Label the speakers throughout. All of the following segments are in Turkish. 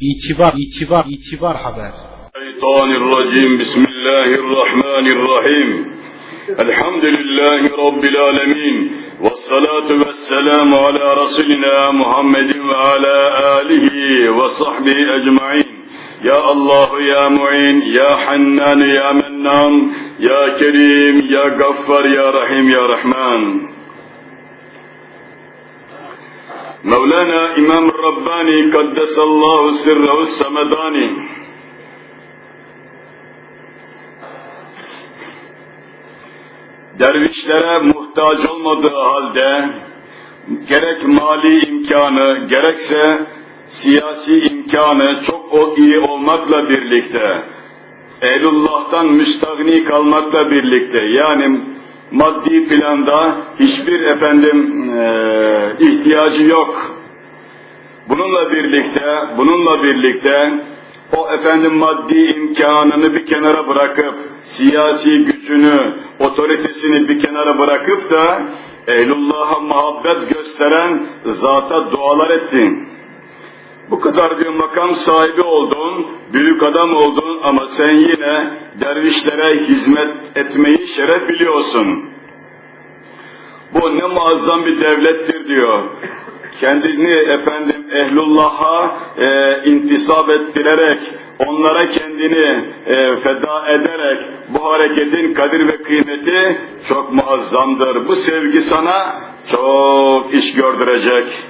Speaker 1: İtibar, itibar, itibar haber.
Speaker 2: الشيطان الرجيم بسم الله الرحمن الرحيم الحمد لله رب العالمين والصلاة والسلام على رسولنا محمد وعلى آله وصحبه أجمعين يا الله يا معين يا حنان يا منان يا كريم يا غفار يا رحيم يا رحمن Mevlana İmam Rabbani Kaddesallahu Sirrehu Semedani dervişlere muhtaç olmadığı halde gerek mali imkanı gerekse siyasi imkanı çok o iyi olmakla birlikte Eylullah'tan müstahni kalmakla birlikte yani maddi planda hiçbir efendim e, ihtiyacı yok. Bununla birlikte, bununla birlikte o efendim maddi imkanını bir kenara bırakıp, siyasi gücünü, otoritesini bir kenara bırakıp da ehlullah'a muhabbet gösteren zata dualar ettin. Bu kadar bir makam sahibi oldun, büyük adam oldun ama sen yine dervişlere hizmet etmeyi şeref biliyorsun. Bu ne muazzam bir devlettir diyor kendini efendim ehlullah'a e, intisap ettirerek, onlara kendini e, feda ederek bu hareketin kadir ve kıymeti çok muazzamdır. Bu sevgi sana çok iş gördürecek.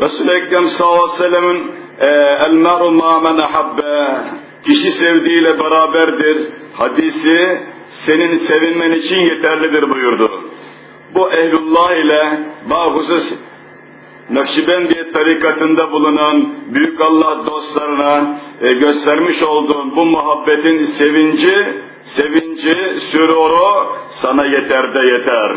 Speaker 2: Resul-i Ekrem sallallahu aleyhi ve sellem'in e, el kişi sevdiğiyle beraberdir. Hadisi senin sevinmen için yeterlidir buyurdu. Bu ehlullah ile bahusus Nakşibendiye tarikatında bulunan Büyük Allah dostlarına e, göstermiş olduğun bu muhabbetin sevinci, sevinci, süruru sana yeter de yeter.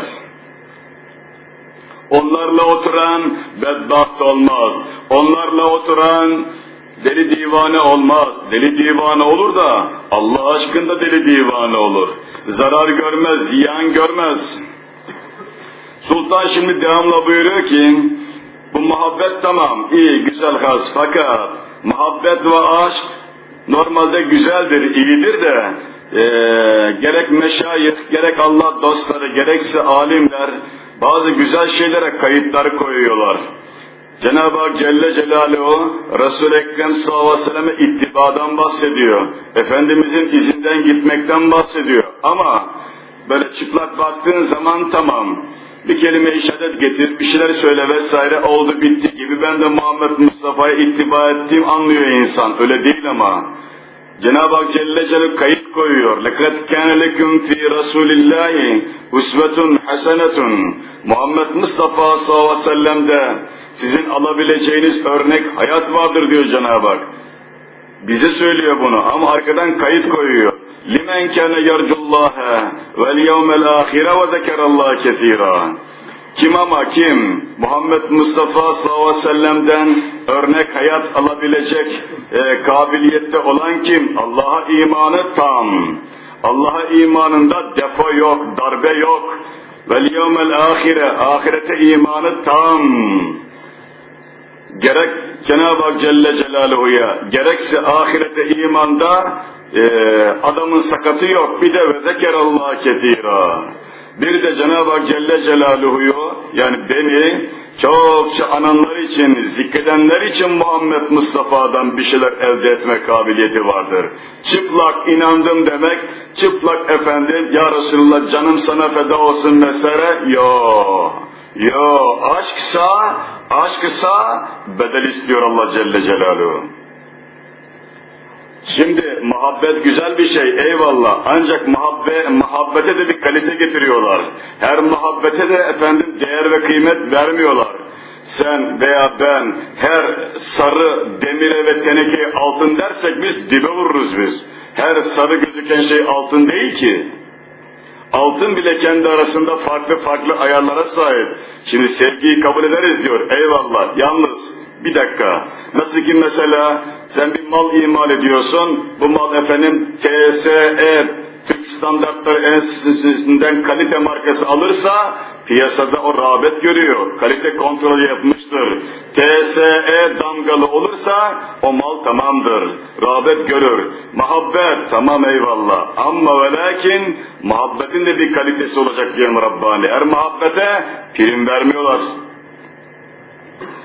Speaker 2: Onlarla oturan bedbaht olmaz. Onlarla oturan deli divane olmaz. Deli divane olur da Allah aşkında deli divane olur. Zarar görmez, ziyan görmez. Sultan şimdi devamla buyuruyor ki, bu muhabbet tamam, iyi, güzel has fakat muhabbet ve aşk normalde güzeldir, iyidir de e, gerek meşayih, gerek Allah dostları, gerekse alimler bazı güzel şeylere kayıtlar koyuyorlar. Cenab-ı Hak Celle Celaluhu Resul-i Ekrem sallallahu aleyhi ve selleme ittibadan bahsediyor. Efendimizin izinden gitmekten bahsediyor. Ama böyle çıplak baktığın zaman tamam bir kelime-i şehadet getir, bir şeyler söyle vesaire oldu bitti gibi ben de Muhammed Mustafa'ya ittiba ettiğim anlıyor insan. Öyle değil ama. Cenab-ı Hak Celle Celaluhu kayıt koyuyor. لَقَدْ كَانَ لَكُمْ فِي رَسُولِ اللّٰهِ اُسْوَةٌ حَسَنَةٌ Muhammed Mustafa sallallahu aleyhi ve sellem'de sizin alabileceğiniz örnek hayat vardır diyor Cenab-ı Hak. Bize söylüyor bunu ama arkadan kayıt koyuyor. لِمَنْ كَانَ يَرْجُ اللّٰهَ وَالْيَوْمَ الْآخِرَ وَذَكَرَ اللّٰهَ كَثِيرًا kim ama kim Muhammed Mustafa sallallahu aleyhi ve sellem'den örnek hayat alabilecek e, kabiliyette olan kim? Allah'a imanı tam. Allah'a imanında defo yok, darbe yok. Vel yevmel ahire, ahirete imanı tam. Gerek Cenab-ı Hak Celle Celaluhu'ya, gerekse ahirete imanda e, adamın sakatı yok. Bir de ve zekerallah kesira. Bir de Cenab-ı Hak Celle Celaluhu'yu yani beni çokça ananlar için, zikredenler için Muhammed Mustafa'dan bir şeyler elde etme kabiliyeti vardır. Çıplak inandım demek, çıplak efendim ya Resulullah canım sana feda olsun vesaire yo. Yo aşksa, aşksa bedel istiyor Allah Celle Celaluhu. Şimdi muhabbet güzel bir şey eyvallah ancak muhabbe, muhabbete de bir kalite getiriyorlar. Her muhabbete de efendim değer ve kıymet vermiyorlar. Sen veya ben her sarı demire ve tenekeye altın dersek biz dibe vururuz biz. Her sarı gözüken şey altın değil ki. Altın bile kendi arasında farklı farklı ayarlara sahip. Şimdi sevgiyi kabul ederiz diyor. Eyvallah. Yalnız bir dakika. Nasıl ki mesela sen bir mal imal ediyorsun. Bu mal efendim TSE Türk Standartları Enstitüsü'nden kalite markası alırsa piyasada o rağbet görüyor. Kalite kontrolü yapmıştır. TSE damgalı olursa o mal tamamdır. Rağbet görür. Muhabbet tamam eyvallah. Ama ve lakin muhabbetin de bir kalitesi olacak diyelim Rabbani. Her muhabbete prim vermiyorlar.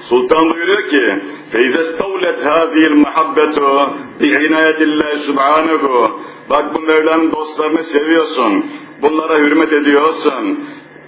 Speaker 2: Sultan buyuruyor ki فَاِذَا اسْتَوْلَتْ هَذِهِ الْمَحَبَّةُ بِعِنَايَةِ اللّٰهِ سُبْحَانَهُ Bak bu Mevla'nın dostlarını seviyorsun. Bunlara hürmet ediyorsun.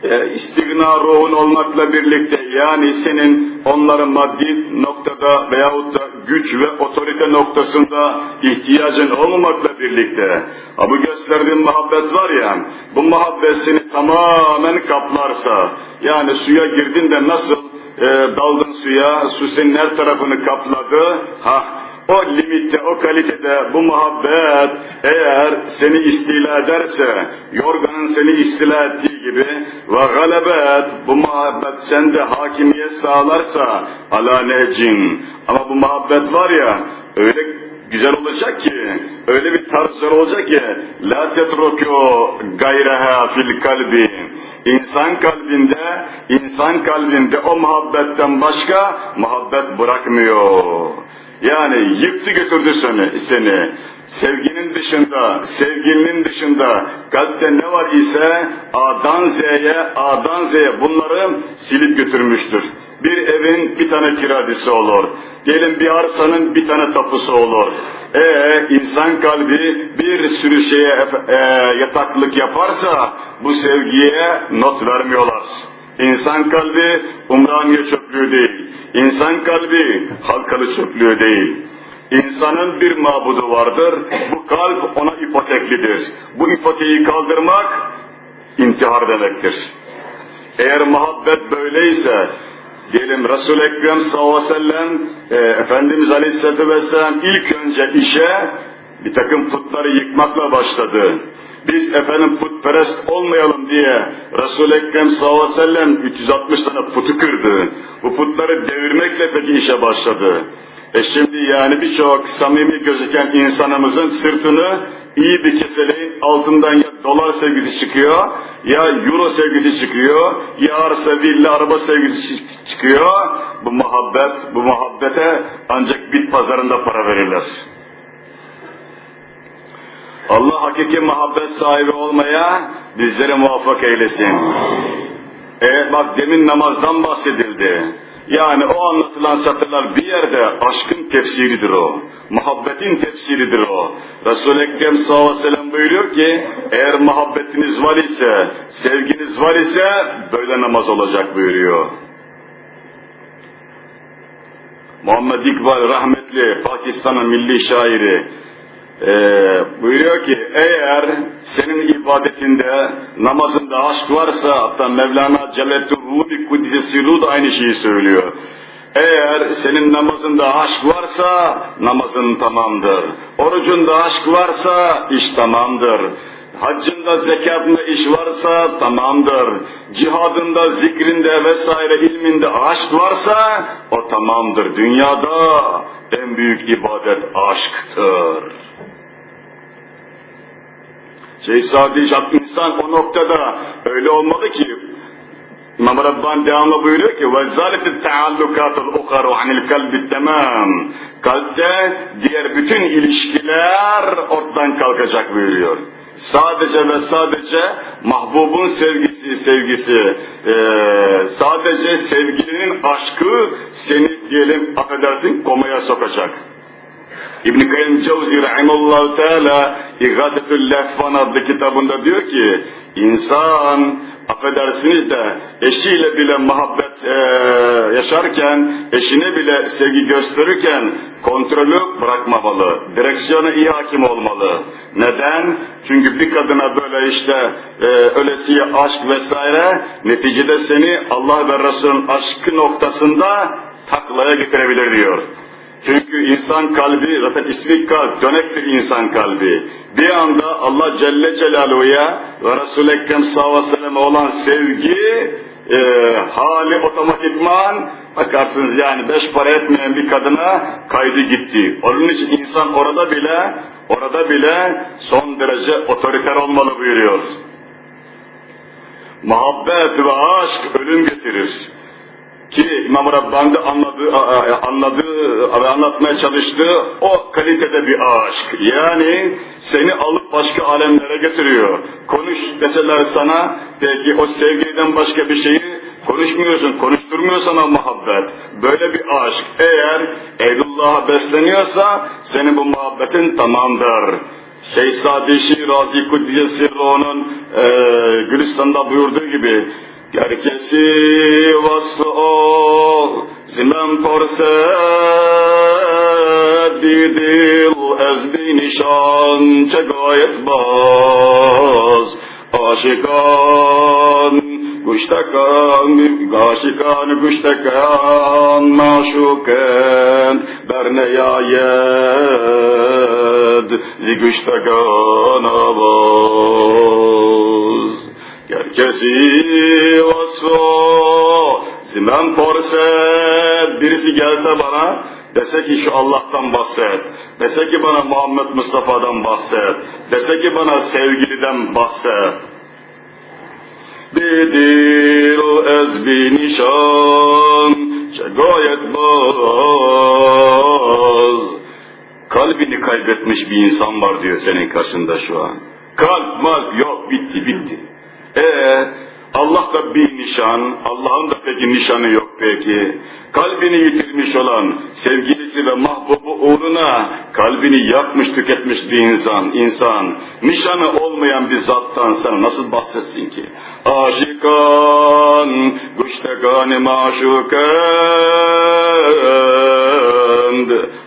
Speaker 2: E, istigna ruhun olmakla birlikte yani senin onların maddi noktada veyahut da güç ve otorite noktasında ihtiyacın olmamakla birlikte ha bu gösterdiğin muhabbet var ya bu muhabbet seni tamamen kaplarsa yani suya girdin de nasıl e, daldın suya, su senin her tarafını kapladı. Ha, o limitte, o kalitede bu muhabbet eğer seni istila ederse, yorganın seni istila ettiği gibi ve galebet bu muhabbet sende hakimiyet sağlarsa ala necin. Ama bu muhabbet var ya öyle güzel olacak ki, öyle bir tarzlar olacak ki la tetruku gayreha fil kalbi. İnsan kalbinde, insan kalbinde o muhabbetten başka muhabbet bırakmıyor. Yani yıktı götürdü seni, seni. Sevginin dışında, sevgilinin dışında kalpte ne var ise A'dan Z'ye, A'dan Z'ye bunları silip götürmüştür. Bir evin bir tane kiracısı olur. Diyelim bir arsanın bir tane tapusu olur. Ee insan kalbi bir sürü şeye e, yataklık yaparsa bu sevgiye not vermiyorlar. İnsan kalbi Umraniye çöplüğü değil. İnsan kalbi Halkalı çöplüğü değil. İnsanın bir mabudu vardır. Bu kalp ona ipoteklidir. Bu ipoteği kaldırmak intihar demektir. Eğer muhabbet böyleyse, diyelim Resul-i Ekrem sallallahu aleyhi ve sellem, e, Efendimiz aleyhisselatü vesselam ilk önce işe bir takım putları yıkmakla başladı. Biz efendim putperest olmayalım diye Resul-i Ekrem sallallahu aleyhi ve sellem 360 tane putu kırdı. Bu putları devirmekle peki işe başladı. E şimdi yani birçok samimi gözüken insanımızın sırtını iyi bir keseleğin altından ya dolar sevgisi çıkıyor, ya euro sevgisi çıkıyor, ya arsa villa araba sevgisi çıkıyor. Bu muhabbet, bu muhabbete ancak bit pazarında para verirler. Allah hakiki muhabbet sahibi olmaya bizleri muvaffak eylesin. Evet bak demin namazdan bahsedildi. Yani o anlatılan satırlar bir yerde aşkın tefsiridir o. Muhabbetin tefsiridir o. Resul-i Ekrem sallallahu aleyhi ve sellem buyuruyor ki eğer muhabbetiniz var ise, sevginiz var ise böyle namaz olacak buyuruyor. Muhammed İkbal rahmetli Pakistan'ın milli şairi ee, buyuruyor ki eğer senin ibadetinde, namazında aşk varsa hatta Mevlana Celleddin Kuddisi da aynı şeyi söylüyor. Eğer senin namazında aşk varsa namazın tamamdır. Orucunda aşk varsa iş tamamdır. Haccında, zekatında iş varsa tamamdır. Cihadında, zikrinde vesaire ilminde aşk varsa o tamamdır. Dünyada en büyük ibadet aşktır. Şey Sadi insan o noktada öyle olmalı ki İmam Rabbani devamlı buyuruyor ki وَزَالَتِ التَّعَلُّكَاتُ الْاُخَرُ عَنِ الْكَلْبِ tamam. Kalpte diğer bütün ilişkiler ortadan kalkacak buyuruyor. Sadece ve sadece mahbubun sevgisi, sevgisi, e, sadece sevgilinin aşkı seni diyelim affedersin komaya sokacak. İbn-i Kayyum Cevzi Rahimallahu Teala İghasetül Lehvan adlı kitabında diyor ki insan affedersiniz de eşiyle bile muhabbet e, yaşarken, eşine bile sevgi gösterirken kontrolü bırakmamalı. Direksiyona iyi hakim olmalı. Neden? Çünkü bir kadına böyle işte e, ölesiye aşk vesaire neticede seni Allah ve Resul'ün aşkı noktasında taklaya getirebilir diyor. Çünkü insan kalbi zaten ismi kalp, dönektir insan kalbi. Bir anda Allah Celle Celaluhu'ya ve Resul-i Ekrem sallallahu aleyhi olan sevgi e, hali otomatikman bakarsınız yani beş para etmeyen bir kadına kaydı gitti. Onun için insan orada bile orada bile son derece otoriter olmalı buyuruyor. Muhabbet ve aşk ölüm getirir. Ki İmam Rabbani de anladığı, anladığı ve anlatmaya çalıştığı o kalitede bir aşk. Yani seni alıp başka alemlere getiriyor. Konuş deseler sana, peki o sevgiden başka bir şeyi konuşmuyorsun, konuşturmuyor sana muhabbet. Böyle bir aşk eğer Eylullah'a besleniyorsa senin bu muhabbetin tamamdır. Şeyh Sadi Şirazi Kuddiye Sirro'nun e, Gülistan'da buyurduğu gibi Herkesi vasfı o zimem porset bir dil ez bir nişan çe gayet baz. Aşikan guştakan aşikan guştakan maşuken berneyayed zi guştakan avaz Herkesi vasfı zimem porset birisi gelse bana dese ki şu Allah'tan bahset, dese ki bana Muhammed Mustafa'dan bahset, dese ki bana sevgiliden bahset. Bedil ez bi nişan gayet baz. Kalbini kaybetmiş bir insan var diyor senin karşında şu an. Kalp mal yok bitti bitti. Ee, Allah da bir nişan, Allah'ın da peki nişanı yok peki. Kalbini yitirmiş olan sevgilisi ve mahbubu uğruna kalbini yakmış tüketmiş bir insan, insan. Nişanı olmayan bir zattan sana nasıl bahsetsin ki? Aşikan, guştegani maşukend.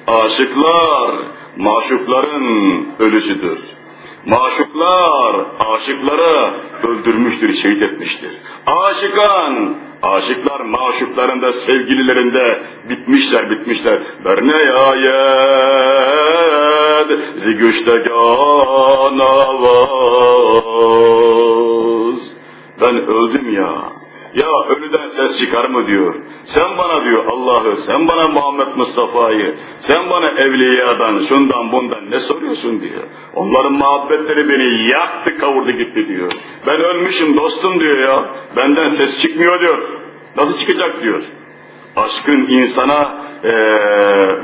Speaker 2: Aşıklar, maşukların ölüsüdür. Maşuklar aşıkları öldürmüştür, şehit etmiştir. Aşıkan, aşıklar maşuklarında, sevgililerinde bitmişler, bitmişler. Berne yayed, zigüşte canavaz. Ben öldüm ya. Ya ölüden ses çıkar mı diyor. Sen bana diyor Allah'ı, sen bana Muhammed Mustafa'yı, sen bana evliyadan, şundan bundan ne soruyorsun diyor. Onların muhabbetleri beni yaktı kavurdu gitti diyor. Ben ölmüşüm dostum diyor ya. Benden ses çıkmıyor diyor. Nasıl çıkacak diyor. Aşkın insana ee,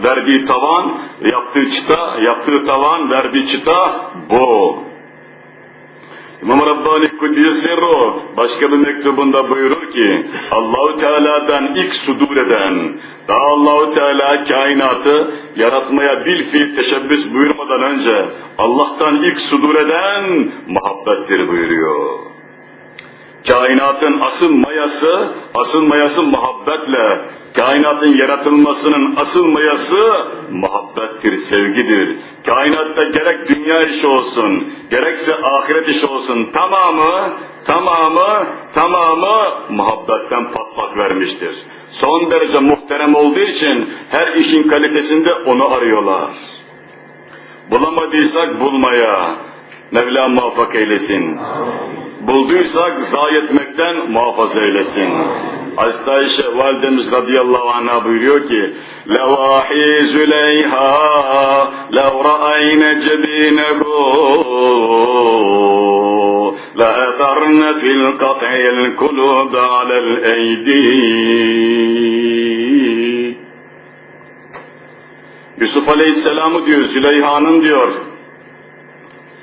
Speaker 2: verdiği tavan, yaptığı çıta, yaptığı tavan, verdiği çıta bu. İmam Rabbani Kuddiyesirro başka bir mektubunda buyurur ki Allahu Teala'dan ilk sudur eden daha Allahu Teala kainatı yaratmaya bil fiil teşebbüs buyurmadan önce Allah'tan ilk sudur eden muhabbettir buyuruyor. Kainatın asıl mayası, asıl mayası muhabbetle, kainatın yaratılmasının asıl mayası muhabbettir, sevgidir. Kainatta gerek dünya işi olsun, gerekse ahiret işi olsun tamamı, tamamı, tamamı muhabbetten patlak vermiştir. Son derece muhterem olduğu için her işin kalitesinde onu arıyorlar. Bulamadıysak bulmaya, Mevla muvaffak eylesin. Bulduysak zayi etmekten muhafaza eylesin. Hazreti Ayşe validemiz radıyallahu anh'a buyuruyor ki Levahi Züleyha lev ra'ayne cebinehu لأثرن في القطع القلوب على الأيدي Yusuf Aleyhisselam'ı diyor, Züleyha'nın diyor,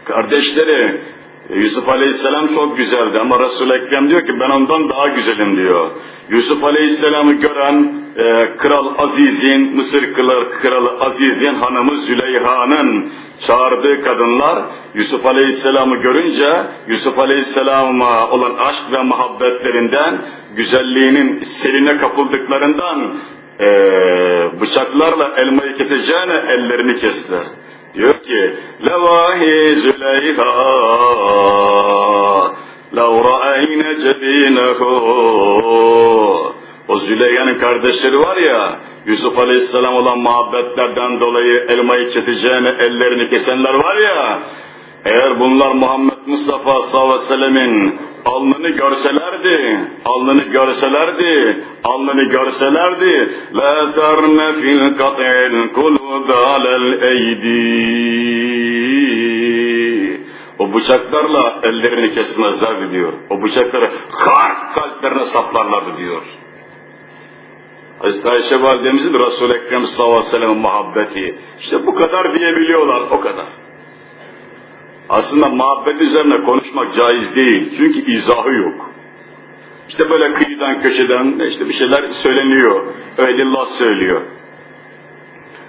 Speaker 2: kardeşleri, Yusuf Aleyhisselam çok güzeldi ama Resul-i Ekrem diyor ki ben ondan daha güzelim diyor. Yusuf Aleyhisselam'ı gören e, Kral Aziz'in, Mısır Kralı Aziz'in hanımı Züleyha'nın çağırdığı kadınlar Yusuf Aleyhisselam'ı görünce Yusuf Aleyhisselam'a olan aşk ve muhabbetlerinden güzelliğinin seline kapıldıklarından e, bıçaklarla elmayı keseceğine ellerini kestiler. Diyor ki Levahi Züleyha Lev ra'eyne cebinehu o Züleyha'nın kardeşleri var ya, Yusuf Aleyhisselam olan muhabbetlerden dolayı elmayı çeteceğine ellerini kesenler var ya, eğer bunlar Muhammed Mustafa sallallahu aleyhi ve sellemin alnını görselerdi, alnını görselerdi, alnını görselerdi, la tarne fil kat'il kulub alel eydi. O bıçaklarla ellerini kesmezlerdi diyor. O bıçakları kalp kalplerine saplarlardı diyor. Hazreti Ayşe validemizin Resul-i Ekrem sallallahu aleyhi ve sellem muhabbeti. İşte bu kadar diyebiliyorlar, o kadar. Aslında muhabbet üzerine konuşmak caiz değil. Çünkü izahı yok. İşte böyle kıyıdan köşeden işte bir şeyler söyleniyor. Öyle Allah söylüyor.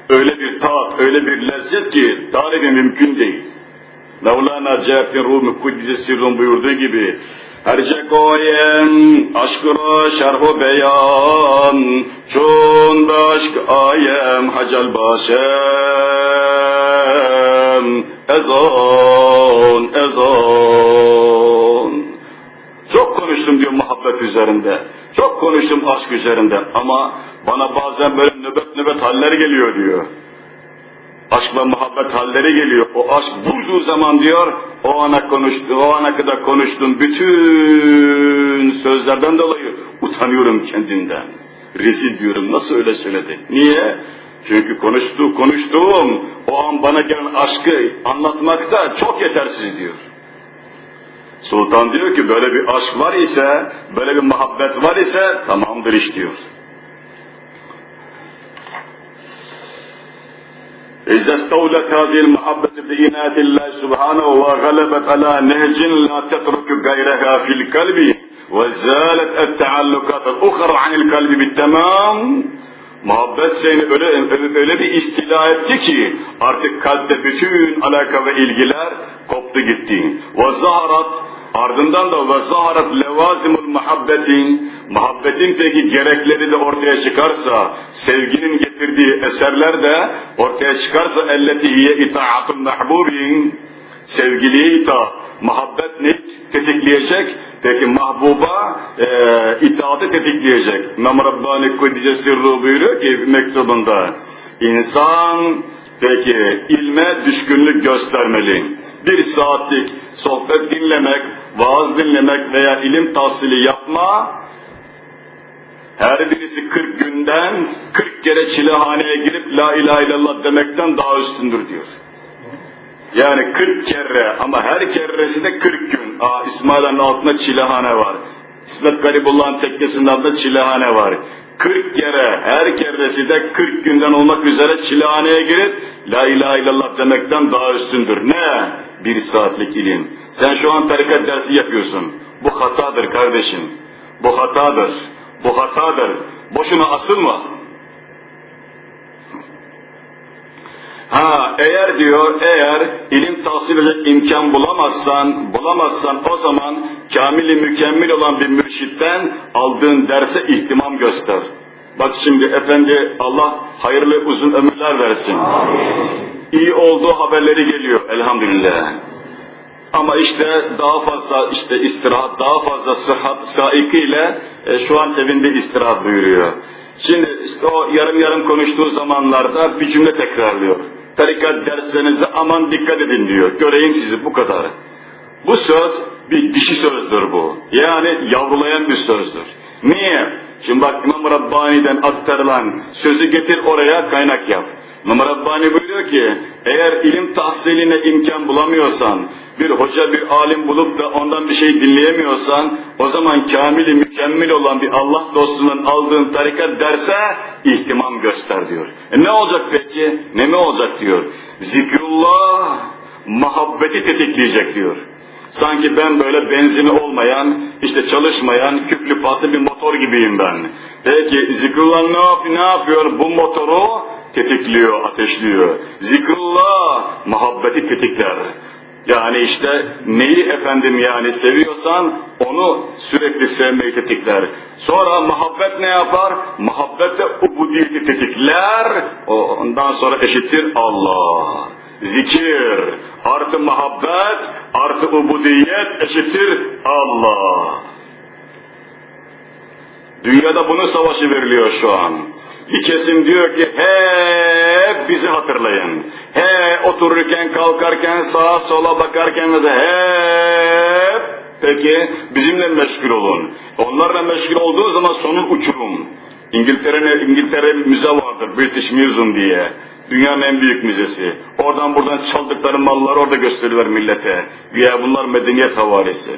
Speaker 2: Öyle bir tat, öyle bir lezzet ki tarifi mümkün değil. Mevlana Cehfin Rumi Kuddise Sirrun buyurduğu gibi Herce koyem aşkına şerhu beyan Çun aşk ayem hacal başem Ezan, ezan Çok konuştum diyor muhabbet üzerinde. Çok konuştum aşk üzerinde ama bana bazen böyle nöbet nöbet haller geliyor diyor aşk ve muhabbet halleri geliyor. O aşk vurduğu zaman diyor, o ana konuştu, o ana kadar konuştuğum bütün sözlerden dolayı utanıyorum kendimden. Rezil diyorum, nasıl öyle söyledi? Niye? Çünkü konuştuğu, konuştuğum o an bana gelen aşkı anlatmakta çok yetersiz diyor. Sultan diyor ki böyle bir aşk var ise, böyle bir muhabbet var ise tamamdır iş diyor. إذا استولت هذه المحبة بإناث الله سبحانه وغلبت على نهج لا تترك غيرها في القلب وزالت التعلقات الأخرى عن القلب بالتمام Muhabbet seni öyle, öyle bir istila etti ki artık kalpte bütün alaka ve ilgiler koptu gitti. Ve zaharat ardından da ve zaharat levazimul muhabbetin muhabbetin peki gerekleri de ortaya çıkarsa sevginin getirdiği eserler de ortaya çıkarsa elleti hiye itaatun mahbubin sevgiliye itaat muhabbet ne tetikleyecek Peki mahbuba e, itaati tetikleyecek. İmam Rabbani Kuddise Sirru buyuruyor ki mektubunda insan peki ilme düşkünlük göstermeli. Bir saatlik sohbet dinlemek, vaaz dinlemek veya ilim tahsili yapma her birisi 40 günden 40 kere çilehaneye girip la ilahe illallah demekten daha üstündür diyor. Yani 40 kere ama her keresi de 40 gün. Aa, İsmail'in altında çilehane var. İsmet Garibullah'ın teknesinin altında çilehane var. 40 kere her keresi de 40 günden olmak üzere çilehaneye girip La ilahe illallah demekten daha üstündür. Ne? Bir saatlik ilim. Sen şu an tarikat dersi yapıyorsun. Bu hatadır kardeşim. Bu hatadır. Bu hatadır. Boşuna asılma. Ha eğer diyor eğer ilim tahsil edecek imkan bulamazsan bulamazsan o zaman kamili mükemmel olan bir mürşitten aldığın derse ihtimam göster. Bak şimdi efendi Allah hayırlı uzun ömürler versin. İyi olduğu haberleri geliyor elhamdülillah. Ama işte daha fazla işte istirahat, daha fazla sıhhat saikiyle e, şu an evinde istirahat buyuruyor. Şimdi işte o yarım yarım konuştuğu zamanlarda bir cümle tekrarlıyor. Tarikat derslerinizde aman dikkat edin diyor. Göreyim sizi bu kadar. Bu söz bir dişi sözdür bu. Yani yavrulayan bir sözdür. Niye? Şimdi bak İmam Rabbani'den aktarılan sözü getir oraya kaynak yap. İmam Rabbani buyuruyor ki eğer ilim tahsiline imkan bulamıyorsan, bir hoca bir alim bulup da ondan bir şey dinleyemiyorsan o zaman kamili mükemmel olan bir Allah dostunun aldığın tarikat derse ihtimam göster diyor. E ne olacak peki? Ne mi olacak diyor. Zikrullah muhabbeti tetikleyecek diyor. Sanki ben böyle benzini olmayan, işte çalışmayan, küplü paslı bir motor gibiyim ben. Peki zikrullah ne, yap ne yapıyor? Bu motoru tetikliyor, ateşliyor. Zikrullah muhabbeti tetikler. Yani işte neyi efendim yani seviyorsan onu sürekli sevmeyi tetikler. Sonra muhabbet ne yapar? Muhabbet de ubudiyeti tetikler. Ondan sonra eşittir Allah. Zikir artı muhabbet artı ubudiyet eşittir Allah. Dünyada bunun savaşı veriliyor şu an. Bir kesim diyor ki hep bizi hatırlayın. He otururken kalkarken sağa sola bakarken de hep peki bizimle meşgul olun. Onlarla meşgul olduğu zaman sonun uçurum. İngiltere'nin İngiltere müze vardır British Museum diye. Dünyanın en büyük müzesi. Oradan buradan çaldıkları mallar orada gösteriyorlar millete. Güya bunlar medeniyet havalisi.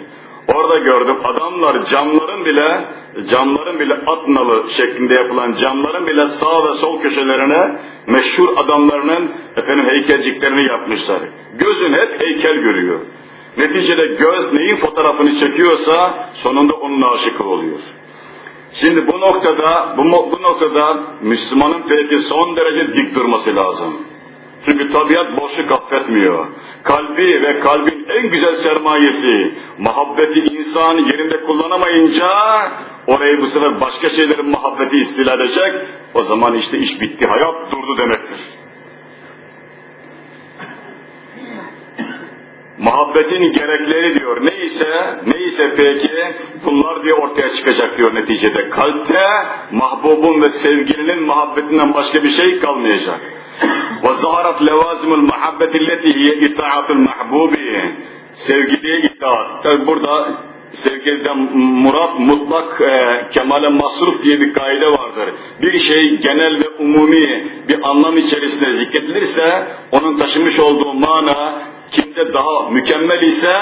Speaker 2: Orada gördüm adamlar camların bile camların bile at nalı şeklinde yapılan camların bile sağ ve sol köşelerine meşhur adamlarının efendim heykelciklerini yapmışlar. Gözün hep heykel görüyor. Neticede göz neyin fotoğrafını çekiyorsa sonunda onun aşıkı oluyor. Şimdi bu noktada bu, bu noktada Müslümanın peki son derece dik durması lazım. Çünkü tabiat boşluk affetmiyor. Kalbi ve kalbin en güzel sermayesi, muhabbeti insan yerinde kullanamayınca orayı bu sefer başka şeylerin muhabbeti istila edecek. O zaman işte iş bitti, hayat durdu demektir. Muhabbetin gerekleri diyor. Neyse, neyse peki bunlar diye ortaya çıkacak diyor neticede. Kalpte mahbubun ve sevgilinin muhabbetinden başka bir şey kalmayacak. وَظَهَرَتْ لَوَازِمُ الْمَحَبَّةِ الَّتِي هِيَ اِطَاعَةُ الْمَحْبُوبِ Sevgiliye itaat. Tabi burada sevgiliden murat mutlak e, kemale masruf diye bir kaide vardır. Bir şey genel ve umumi bir anlam içerisinde zikredilirse onun taşımış olduğu mana kimde daha mükemmel ise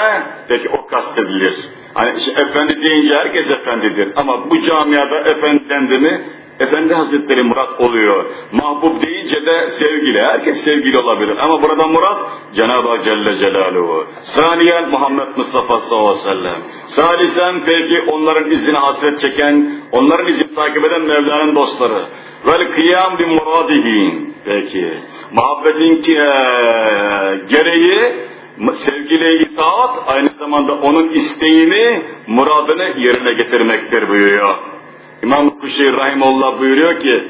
Speaker 2: peki o kastedilir. Hani işte efendi deyince herkes efendidir ama bu camiada efendi dendi mi Efendi Hazretleri murat oluyor. Mahbub deyince de sevgili. Herkes sevgili olabilir. Ama burada murat Cenab-ı Celle Celaluhu. Saniyen Muhammed Mustafa sallallahu aleyhi ve sellem. Salisen peki onların izine hasret çeken, onların izini takip eden Mevla'nın dostları. Vel kıyam bi muradihin. Peki. Muhabbetin ki, e, gereği sevgiliye itaat aynı zamanda onun isteğini, muradını yerine getirmektir buyuruyor. İmam Kuşeyr Rahimullah buyuruyor ki,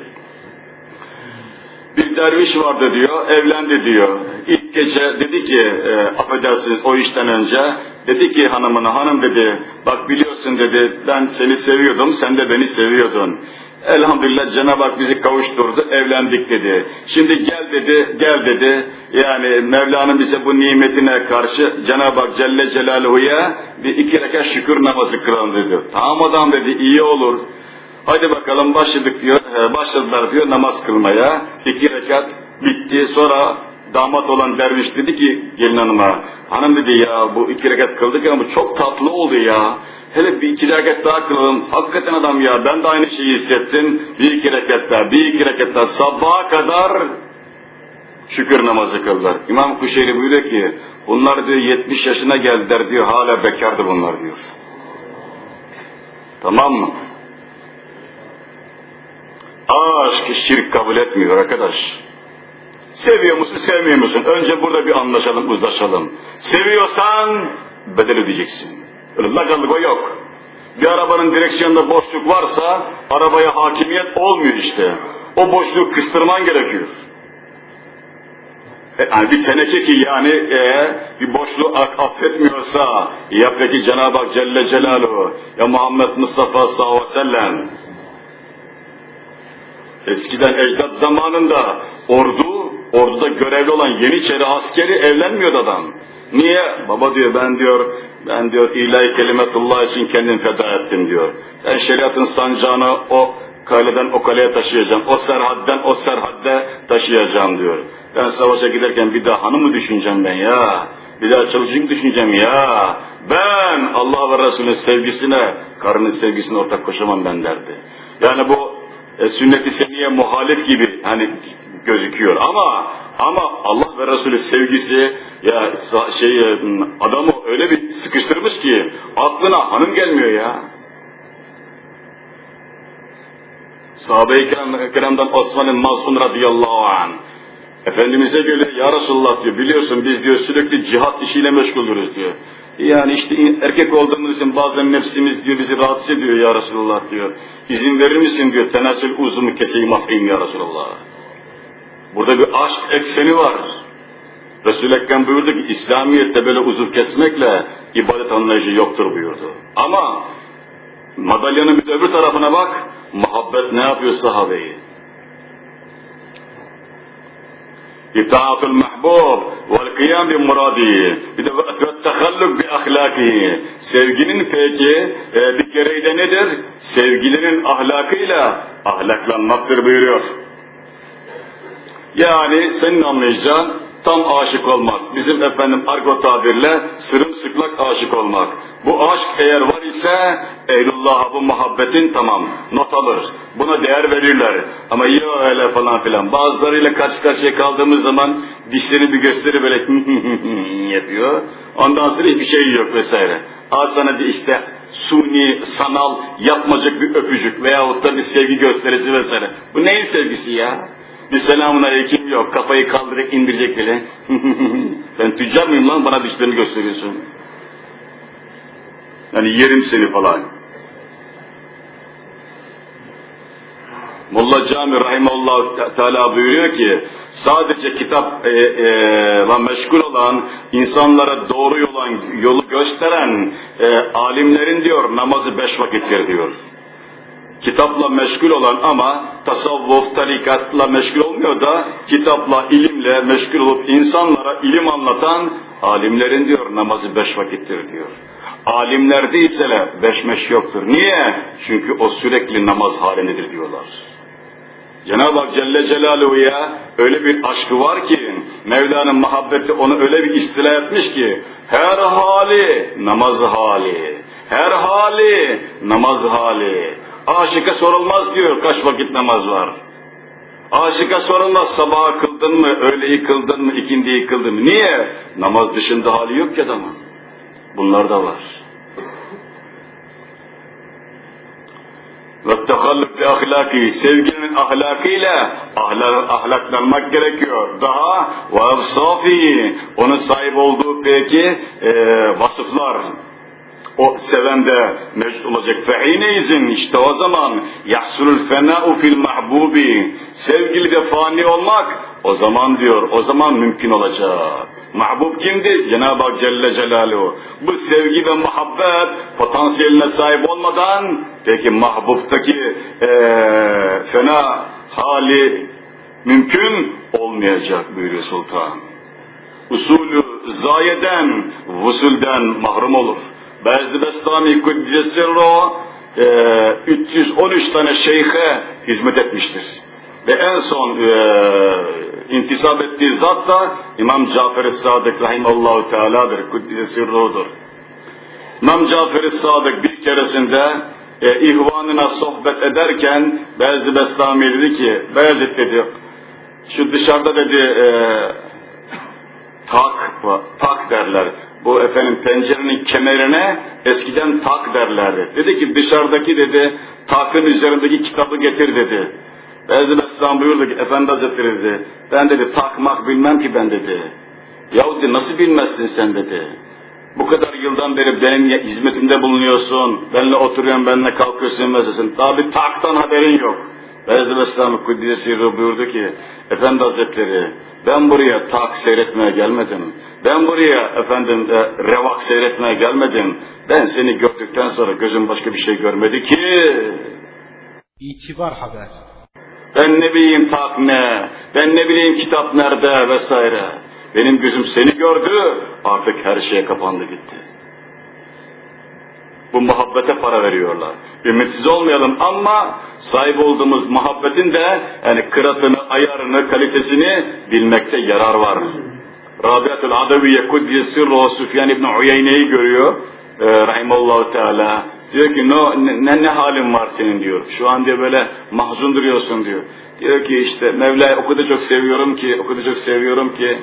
Speaker 2: bir derviş vardı diyor, evlendi diyor. İlk gece dedi ki, e, affedersiniz o işten önce, dedi ki hanımına, hanım dedi, bak biliyorsun dedi, ben seni seviyordum, sen de beni seviyordun. Elhamdülillah Cenab-ı Hak bizi kavuşturdu, evlendik dedi. Şimdi gel dedi, gel dedi. Yani Mevla'nın bize bu nimetine karşı Cenab-ı Hak Celle Celaluhu'ya bir iki rekat şükür namazı kılalım dedi. Tamam adam dedi, iyi olur. Hadi bakalım başladık diyor, başladılar diyor namaz kılmaya. İki rekat bitti. Sonra damat olan derviş dedi ki gelin hanıma, hanım dedi ya bu iki rekat kıldık ama çok tatlı oldu ya. Hele bir iki rekat daha kılalım. Hakikaten adam ya ben de aynı şeyi hissettim. Bir iki rekat daha, bir iki rekat daha sabaha kadar şükür namazı kıldılar. İmam Kuşeyri buyuruyor ki bunlar diyor 70 yaşına geldiler diyor hala bekardı bunlar diyor. Tamam mı? Aşk şirk kabul etmiyor arkadaş. Seviyor musun, sevmiyor musun? Önce burada bir anlaşalım, uzlaşalım. Seviyorsan bedel ödeyeceksin. Öyle lagallık o yok. Bir arabanın direksiyonunda boşluk varsa arabaya hakimiyet olmuyor işte. O boşluğu kıstırman gerekiyor. E, yani bir teneke ki yani e, bir boşluğu affetmiyorsa ya peki Cenab-ı Hak Celle Celaluhu ya Muhammed Mustafa sallallahu aleyhi ve sellem Eskiden ecdat zamanında ordu, orduda görevli olan Yeniçeri askeri evlenmiyordu adam. Niye? Baba diyor ben diyor, ben diyor ilahi kelimetullah için kendim feda ettim diyor. Ben şeriatın sancağını o kaleden o kaleye taşıyacağım. O serhadden o serhadde taşıyacağım diyor. Ben savaşa giderken bir daha hanım mı düşüneceğim ben ya? Bir daha çocuk düşüneceğim ya? Ben Allah ve Resulünün sevgisine, karının sevgisine ortak koşamam ben derdi. Yani bu e, sünnet-i seniye muhalif gibi hani gözüküyor ama ama Allah ve Resulü sevgisi ya şey e, adamı öyle bir sıkıştırmış ki aklına hanım gelmiyor ya. Sahabe-i kiramdan Osman'ın Mazhun radıyallahu anh Efendimiz'e göre ya Resulullah diyor biliyorsun biz diyor sürekli cihat işiyle meşgulürüz diyor. Yani işte erkek olduğumuz için bazen nefsimiz diyor bizi rahatsız ediyor ya Resulullah diyor. İzin verir misin diyor tenasül uzumu keseyim afeyim ya Resulullah. Burada bir aşk ekseni var. Resul-i Ekrem buyurdu ki İslamiyet'te böyle uzuv kesmekle ibadet anlayışı yoktur buyurdu. Ama madalyanın bir öbür tarafına bak, muhabbet ne yapıyor sahabeyi? Bir de ve tehalluk bi ahlaki. Sevginin peki e, bir gereği de nedir? Sevgilinin ahlakıyla ahlaklanmaktır buyuruyor. Yani senin anlayacağın tam aşık olmak. Bizim efendim argo tabirle sırımsıklak aşık olmak. Bu aşk eğer var ise Ehlullah'a bu muhabbetin tamam not alır. Buna değer verirler. Ama yok öyle falan filan. Bazılarıyla karşı karşıya kaldığımız zaman dişleri bir gösteri böyle yapıyor. Ondan sonra hiçbir şey yok vesaire. Al sana bir işte suni, sanal, yapmacık bir öpücük veyahut da bir sevgi gösterisi vesaire. Bu neyin sevgisi ya? Bir selamun aleyküm yok. Kafayı kaldırıp indirecek bile. ben tüccar mıyım lan bana dişlerini gösteriyorsun. Yani yerim seni falan. Molla Cami Rahimullah Teala buyuruyor ki sadece kitap e, e, meşgul olan insanlara doğru yolan yolu gösteren e, alimlerin diyor namazı beş vakittir diyor kitapla meşgul olan ama tasavvuf, tarikatla meşgul olmuyor da kitapla, ilimle meşgul olup insanlara ilim anlatan alimlerin diyor namazı beş vakittir diyor. Alimlerde ise beş meş yoktur. Niye? Çünkü o sürekli namaz halindedir diyorlar. Cenab-ı Hak Celle Celaluhu'ya öyle bir aşkı var ki, Mevla'nın muhabbeti onu öyle bir istila etmiş ki, her hali namaz hali, her hali namaz hali, Aşıka sorulmaz diyor kaç vakit namaz var. Aşıka sorulmaz sabaha kıldın mı, öğleyi kıldın mı, ikindiyi kıldın mı? Niye? Namaz dışında hali yok ki adamın. Bunlar da var. Ve tekallüf bi ahlaki, sevginin ahlakıyla ahlak, ahlaklanmak gerekiyor. Daha ve safi, onun sahip olduğu peki e, vasıflar, o seven de mecd olacak. Fe'ineyzin işte o zaman yahsulul fena'u fil mahbubi. Sevgili de fani olmak o zaman diyor, o zaman mümkün olacak. Mahbub kimdi? Cenab-ı Hak Celle Celaluhu. Bu sevgi ve muhabbet potansiyeline sahip olmadan peki mahbubtaki ee, fena hali mümkün olmayacak buyuruyor sultan. Usulü zayeden, vusulden mahrum olur. Bezdi Bestami Kuddisirro e, 313 tane şeyhe hizmet etmiştir. Ve en son e, intisap ettiği zat da İmam Cafer-i Sadık Rahimallahu Teala'dır. Kuddisirro'dur. İmam Cafer-i Sadık bir keresinde e, ihvanına sohbet ederken Bezdi Bestami dedi ki Beyazıt dedi şu dışarıda dedi e, tak, tak derler bu efendim pencerenin kemerine eskiden tak derlerdi. Dedi ki dışarıdaki dedi takın üzerindeki kitabı getir dedi. Bezim Esselam buyurdu ki Efendi Hazretleri dedi ben dedi takmak bilmem ki ben dedi. Yahu dedi, nasıl bilmezsin sen dedi. Bu kadar yıldan beri benim hizmetimde bulunuyorsun, benimle oturuyorsun, benimle kalkıyorsun meselesini. Daha bir taktan haberin yok. Beyazlı Vesselam Kuddiyesi buyurdu ki, Efendi Hazretleri, ben buraya tak seyretmeye gelmedim. Ben buraya efendim e, revak seyretmeye gelmedim. Ben seni gördükten sonra gözüm başka bir şey görmedi ki.
Speaker 1: İtibar haber.
Speaker 2: Ben ne bileyim tak ne, ben ne bileyim kitap nerede vesaire. Benim gözüm seni gördü, artık her şeye kapandı gitti. Bu muhabbete para veriyorlar. Ümitsiz olmayalım ama sahip olduğumuz muhabbetin de yani kıratını, ayarını, kalitesini bilmekte yarar var. Rabiatul Adaviye Kudüs Sirruhu Süfyan İbni Uyeyne'yi görüyor. E, Rahimallahu Teala. Diyor ki no, ne, ne halin var senin diyor. Şu an diyor böyle mahzun duruyorsun diyor. Diyor ki işte Mevla'yı o kadar çok seviyorum ki, o kadar çok seviyorum ki.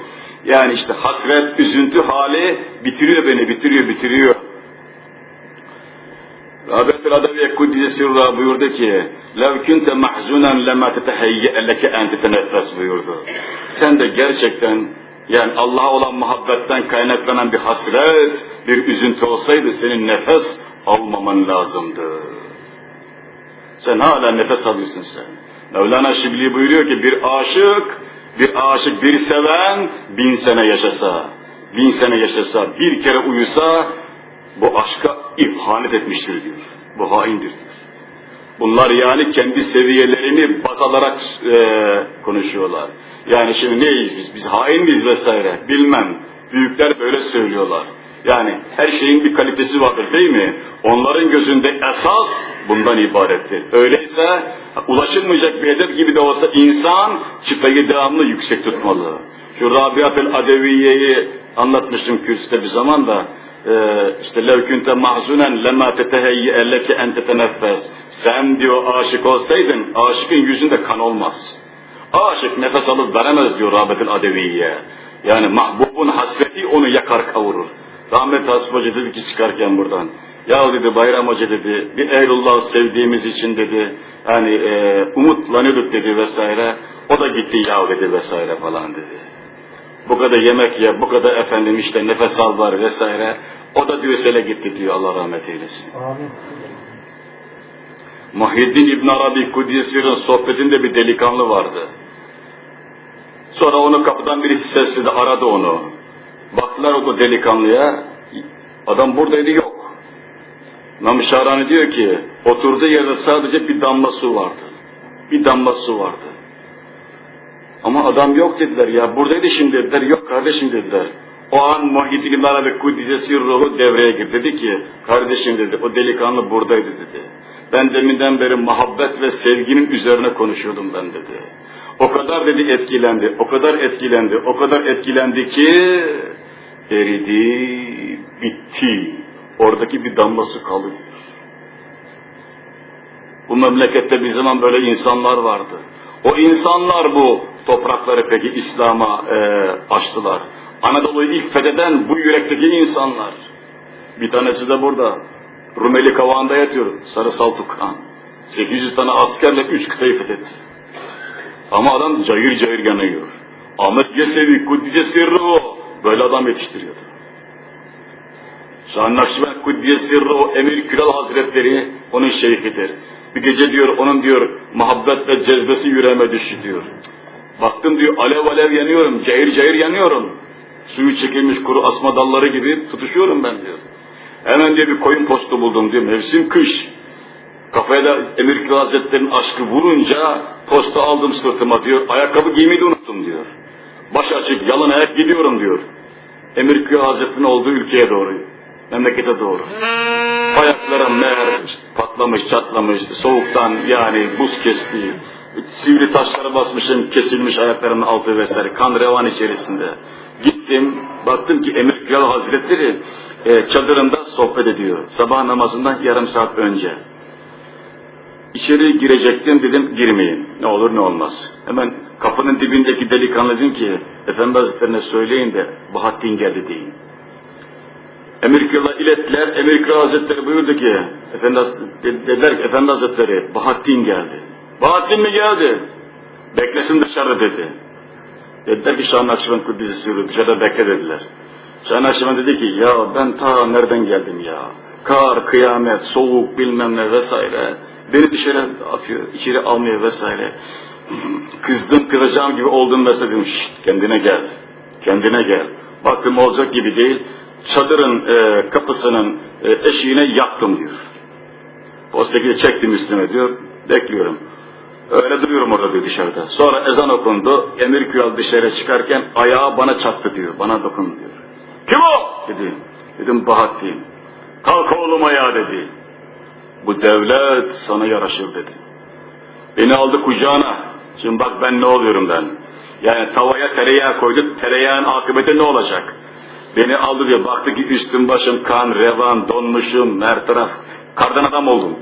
Speaker 2: Yani işte hasret, üzüntü hali bitiriyor beni, bitiriyor, bitiriyor. Rabiatul Adaviye Kudüs Sirruhu buyurdu ki لَوْ كُنْتَ مَحْزُنًا لَمَا تَتَحَيَّأَ لَكَ اَنْ تَتَنَفَّسْ buyurdu. Sen de gerçekten yani Allah'a olan muhabbetten kaynaklanan bir hasret, bir üzüntü olsaydı senin nefes almaman lazımdı. Sen hala nefes alıyorsun sen. Mevlana Şibli buyuruyor ki bir aşık, bir aşık, bir seven bin sene yaşasa, bin sene yaşasa, bir kere uyusa bu aşka ihanet etmiştir diyor. Bu haindir diyor. Bunlar yani kendi seviyelerini baz alarak e, konuşuyorlar. Yani şimdi neyiz biz? Biz hain miyiz vesaire? Bilmem. Büyükler böyle söylüyorlar. Yani her şeyin bir kalitesi vardır değil mi? Onların gözünde esas bundan ibarettir. Öyleyse ulaşılmayacak bir hedef gibi de olsa insan çıtayı devamlı yüksek tutmalı. Şu Rabiatül Adeviye'yi anlatmıştım kürsüde bir zaman da e, işte levkünte mahzunen lema teteheyye elleke en teteneffes. Sen diyor aşık olsaydın aşıkın yüzünde kan olmaz. Aşık nefes alıp veremez diyor Rabiatül Adeviye. Yani mahbubun hasreti onu yakar kavurur. Rahmet Hasip Hoca dedi ki çıkarken buradan. Ya dedi Bayram Hoca dedi bir ehlullah sevdiğimiz için dedi. Yani e, umutlanıyorduk dedi vesaire. O da gitti ya dedi vesaire falan dedi. Bu kadar yemek ye, bu kadar efendim işte nefes al var vesaire. O da diyor sele gitti diyor Allah rahmet eylesin.
Speaker 3: Amin.
Speaker 2: Muhyiddin İbn Arabi Kudüs'ün sohbetinde bir delikanlı vardı. Sonra onu kapıdan birisi sesledi, aradı onu. Baktılar o delikanlıya, adam buradaydı yok. Namşarani diyor ki, oturduğu yerde sadece bir damla su vardı. Bir damla su vardı. Ama adam yok dediler ya, buradaydı şimdi dediler, yok kardeşim dediler. O an Muhyiddin İbn Arabi Kudüs'ü ruhu devreye girdi. Dedi ki, kardeşim dedi, o delikanlı buradaydı dedi. Ben deminden beri muhabbet ve sevginin üzerine konuşuyordum ben dedi. O kadar dedi etkilendi, o kadar etkilendi, o kadar etkilendi ki eridi, bitti. Oradaki bir damlası kaldı. Bu memlekette bir zaman böyle insanlar vardı. O insanlar bu toprakları peki İslam'a e, açtılar. Anadolu'yu ilk fetheden bu yürekteki insanlar. Bir tanesi de burada. Rumeli Kavağı'nda yatıyor. Sarı Saltuk Han. 800 tane askerle 3 kıtayı fethetti. Ama adam cayır cayır yanıyor. Ahmet Yesevi, Kuddise Sirru böyle adam yetiştiriyordu. Nakşibend Kuddise Sirru, Emir Külal Hazretleri onun şeyhidir. Bir gece diyor onun diyor muhabbet ve cezbesi yüreğime düştü diyor. Baktım diyor alev alev yanıyorum, cayır cayır yanıyorum. Suyu çekilmiş kuru asma dalları gibi tutuşuyorum ben diyor. Hemen diye bir koyun postu buldum diyor. Mevsim kış. Kafaya da Emir Kral Hazretleri'nin aşkı vurunca posta aldım sırtıma diyor. Ayakkabı giymeyi de unuttum diyor. Baş açık yalın ayak gidiyorum diyor. Emir Kral Hazretleri'nin olduğu ülkeye doğru. Memlekete doğru. Ayaklarım meğer patlamış, çatlamış, soğuktan yani buz kesti. Sivri taşlara basmışım, kesilmiş ayaklarımın altı vesaire. Kan revan içerisinde. Gittim, baktım ki Emir Kral Hazretleri e, çadırında sohbet ediyor. Sabah namazından yarım saat önce. İçeri girecektim dedim girmeyin. Ne olur ne olmaz. Hemen kapının dibindeki delikanlı dedim ki Efendi Hazretlerine söyleyin de Bahattin geldi deyin. Kral'a ilettiler. Kral Hazretleri buyurdu ki Efendi, dediler ki Efendi Hazretleri Bahattin geldi. Bahattin mi geldi? Beklesin dışarı dedi. Dediler ki Şah Nakşibend Kuddisi Sürü dışarıda bekle dediler. Şah Nakşibend dedi ki ya ben ta nereden geldim ya? Kar, kıyamet, soğuk bilmem ne vesaire. Beni dışarı atıyor, içeri almıyor vesaire. Kızdım, kızacağım gibi oldum mesela dedim. Kendine gel, kendine gel. Baktım olacak gibi değil. Çadırın e, kapısının e, eşiğine yattım diyor. Postaki çektim üstüme diyor. Bekliyorum. Öyle duruyorum orada diyor dışarıda. Sonra ezan okundu. Emir Kuyal dışarı çıkarken ayağı bana çattı diyor. Bana dokun diyor. Kim o? Dedi. Dedim Bahattin. Kalk oğlum ayağa dedi. Bu devlet sana yaraşır dedi. Beni aldı kucağına. Şimdi bak ben ne oluyorum ben. Yani tavaya tereyağı koyduk. Tereyağın akıbeti ne olacak? Beni aldı diyor. Baktı ki üstüm başım kan, revan, donmuşum, her taraf. Kardan adam oldum.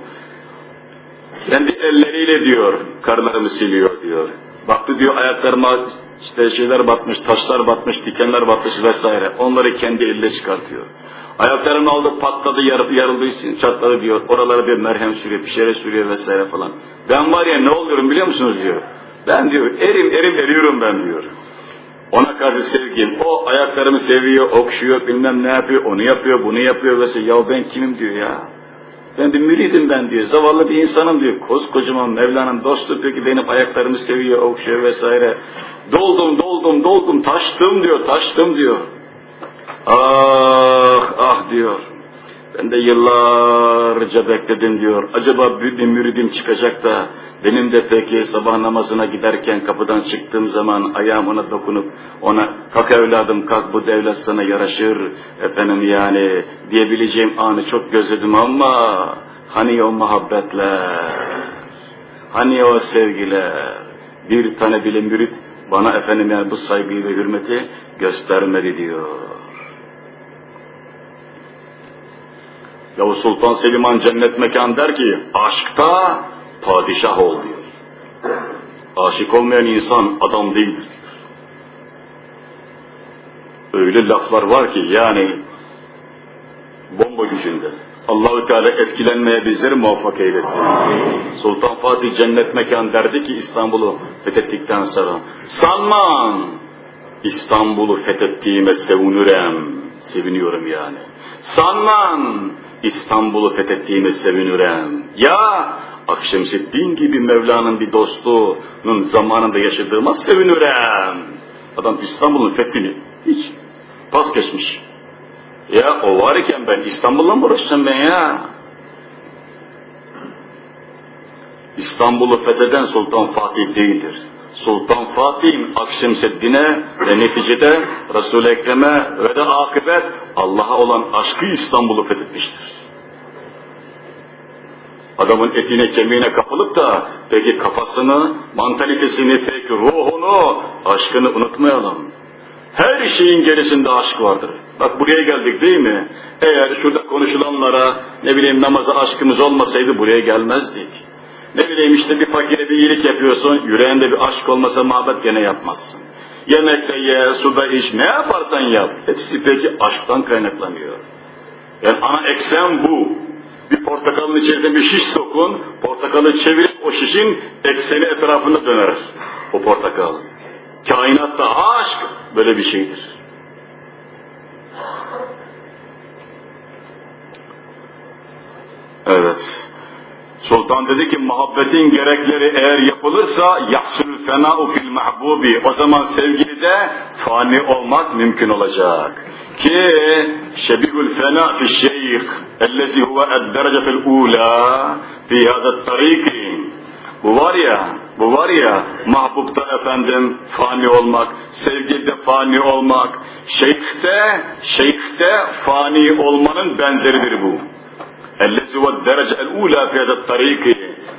Speaker 2: Kendi elleriyle diyor, karlarımı siliyor diyor. Baktı diyor ayaklarıma işte şeyler batmış, taşlar batmış, dikenler batmış vesaire. Onları kendi elle çıkartıyor. Ayaklarını aldı patladı, yarıldı, yarıldığı için çatladı diyor. Oralara bir merhem sürüyor, bir şeyler sürüyor vesaire falan. Ben var ya ne oluyorum biliyor musunuz diyor. Ben diyor erim erim eriyorum ben diyor. Ona karşı sevgim, o ayaklarımı seviyor, okşuyor, bilmem ne yapıyor, onu yapıyor, bunu yapıyor vesaire. Ya ben kimim diyor ya. Ben bir müridim ben diyor, zavallı bir insanım diyor. Koskocaman Mevla'nın dostu peki benim ayaklarımı seviyor, okşuyor vesaire. Doldum, doldum, doldum, taştım diyor, taştım diyor. Ah, ah diyor. Ben de yıllarca bekledim diyor. Acaba bir müridim çıkacak da benim de peki sabah namazına giderken kapıdan çıktığım zaman ayağım ona dokunup ona kalk evladım kalk bu devlet sana yaraşır efendim yani diyebileceğim anı çok gözledim ama hani o muhabbetler Hani o sevgiler? Bir tane bile mürit bana efendim yani bu saygıyı ve hürmeti göstermedi diyor. Yavuz Sultan Selim'an cennet mekan der ki aşkta padişah ol diyor. Aşık olmayan insan adam değildir. Öyle laflar var ki yani bomba gücünde. Allahü Teala etkilenmeye bizleri muvaffak eylesin. Sultan Fatih cennet mekan derdi ki İstanbul'u fethettikten sonra sanman İstanbul'u fethettiğime sevinirim. Seviniyorum yani. Sanman İstanbul'u fethettiğime sevinirim. Ya Akşemseddin gibi Mevla'nın bir dostunun zamanında yaşadığıma sevinirim. Adam İstanbul'un fethini hiç pas geçmiş. Ya o var iken ben İstanbul'la mı uğraşacağım ben ya? İstanbul'u fetheden Sultan Fatih değildir. Sultan Fatih'in Akşemseddin'e ve neticede Resul-i Ekrem'e ve de akıbet Allah'a olan aşkı İstanbul'u fethetmiştir. Adamın etine kemiğine kapılıp da peki kafasını, mantalitesini, peki ruhunu, aşkını unutmayalım. Her şeyin gerisinde aşk vardır. Bak buraya geldik değil mi? Eğer şurada konuşulanlara ne bileyim namaza aşkımız olmasaydı buraya gelmezdik. Ne bileyim işte bir fakire bir iyilik yapıyorsun, yüreğinde bir aşk olmasa muhabbet gene yapmazsın. Yemekte ye, suda iç, ne yaparsan yap. Hepsi peki aşktan kaynaklanıyor. Yani ana eksen bu. Bir portakalın içerisine bir şiş sokun, portakalı çevirip o şişin ekseni etrafında döner. O portakal. Kainatta aşk böyle bir şeydir. Evet. Sultan dedi ki muhabbetin gerekleri eğer yapılırsa yahsul fena'u fil mahbubi. O zaman sevgilide fani olmak mümkün olacak. Ki şebihul fena fi şeyh ellezi huve ed-derece fil ula fi hada tariki. Bu var ya, bu var ya mahbubta efendim fani olmak, sevgide fani olmak, şeyhte, şeyhte fani olmanın benzeridir bu. Ellezi ve derece el ula fiyada tariki.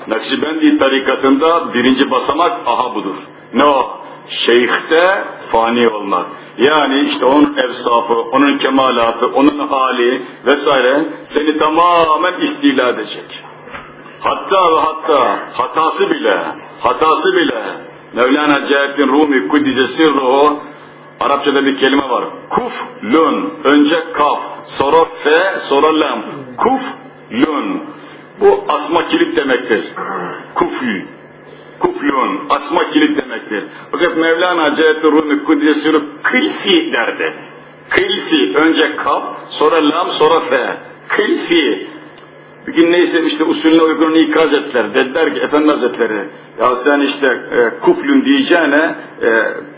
Speaker 2: Nakşibendi tarikatında birinci basamak aha budur. Ne o? Şeyhte fani olmak. Yani işte onun efsafı, onun kemalatı, onun hali vesaire seni tamamen istila edecek. Hatta ve hatta hatası bile, hatası bile Mevlana Cahit'in Rumi Kuddise Sirruhu Arapçada bir kelime var. Kuf Kuflun. Önce kaf. Sonra fe. Sonra lam. Kuf lün. Bu asma kilit demektir. Kuflü. Kuflun, asma kilit demektir. Fakat Mevlana Celalettin Rumi Sirruhu kılfi derdi. Kılfi, önce kaf, sonra lam, sonra fe. Kılfi. Bir gün neyse işte usulüne uygun ikaz ettiler. Dediler ki Efendi Hazretleri ya sen işte e, kuflun diyeceğine e,